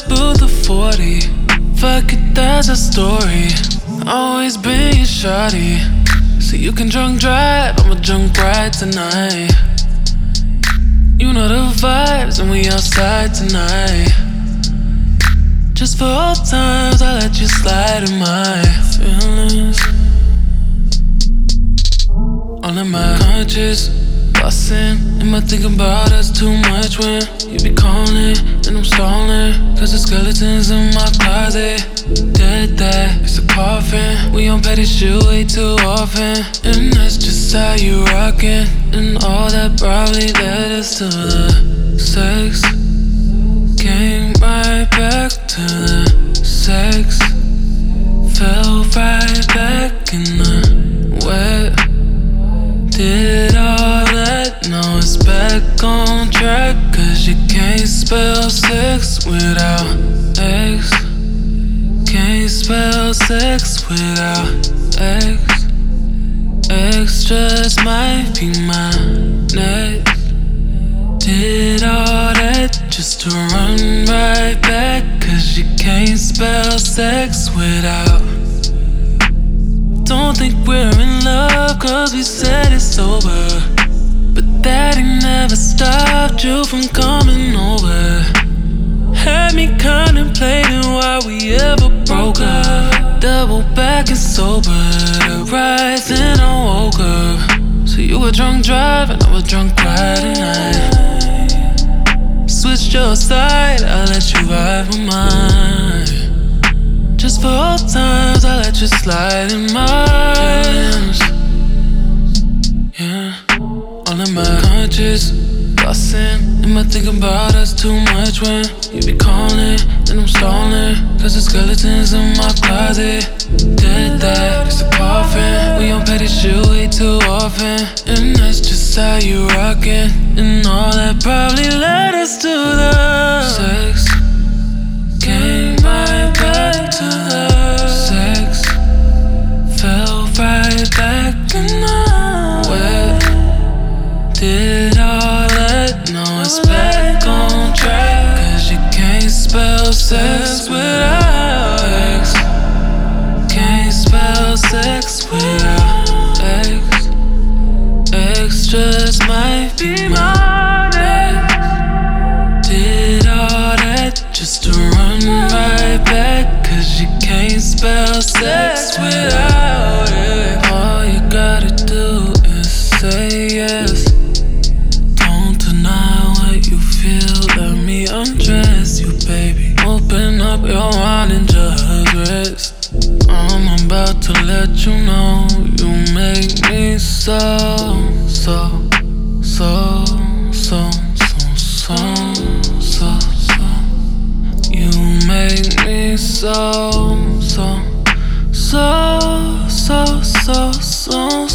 a booth of 40. Fuck it, that's a story. Always your shawty. So you can drunk drive, I'm a drunk ride tonight. You know the vibes, and we outside tonight. Just for old times, I let you slide in my feelings. All in my conscious, bustin'. Am I thinking about us too much when you be calling and I'm stalling? Cause the skeletons in my closet, dead that. It's a coffin. We on petty shit way too often. And that's just how you rockin'. And all that probably led us to the sex. Came right back to the sex. Fell right back in back on track. Cause you can't spell sex without X. Can't spell sex without X. X just might be my next. Did all that just to run right back. Cause you can't spell sex without. Don't think we're in love cause we said it's over. That ain't never stopped you from coming over. Had me contemplating why we ever broke up. Double back and sober. And I woke up. So you were drunk driving, I was drunk riding. I switched your side, I let you ride with mine. Just for old times, I let you slide in my my conscious, bustin'. Am I thinking about us too much when you be calling and I'm stalling? Cause the skeletons in my closet, dead that. It's a coffin. We on petty shit way too often. And that's just how you rockin'. And all that probably led us to the sex. Came right back to the sex. Fell right back in the wet. Did back on track. Cause you can't spell sex without let you know you make me so, so, so, so, so, so, so, so. You make me so, so, so, so, so, so.